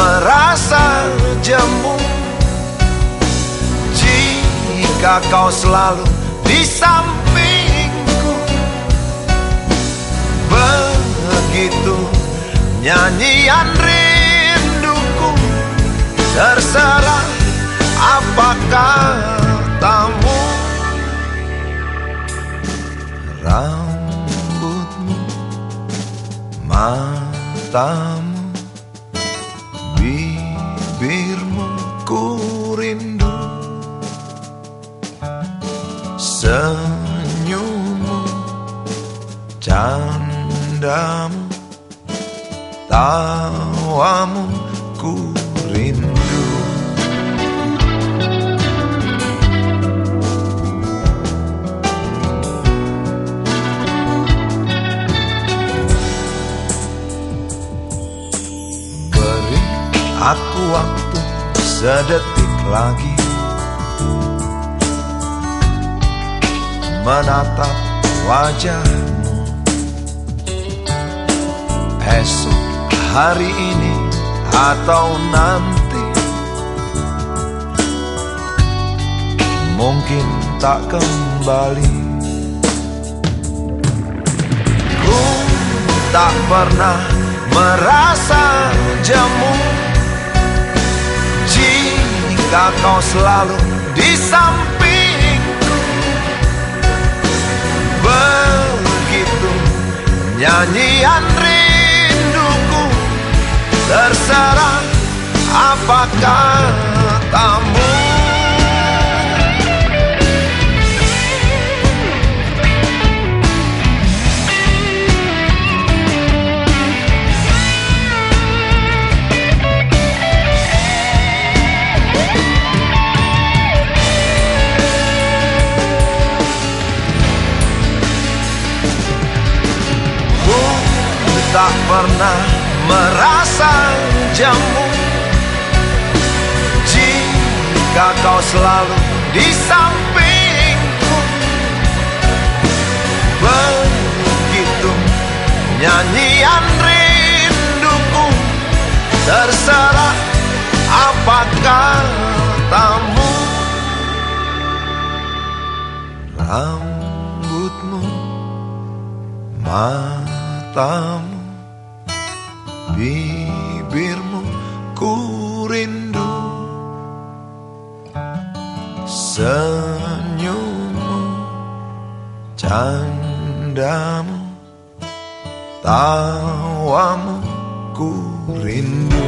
merasa jemu. Jika kau selalu di sampingku Begitu nyanyian rinduku Terserah apakah tamu. Rambutmu Matamu Bibirmu ku rindu. Senyummu Candamu Tawamu ku rindu aku waktu sedetik lagi. Menatap wajahmu. Esok hari ini atau nanti. Mungkin tak kembali. Ku tak pernah merasa jemu Jika kau selalu di sampingku Begitu nyanyian rinduku Terserah apakah tamu pernah merasa jamu. Jika kau selalu di sampingku Begitu nyanyian rinduku Terserah apakah tamu. Rambutmu Matamu Bibirmu ku rindu. Senyummu Candamu Tawamu ku rindu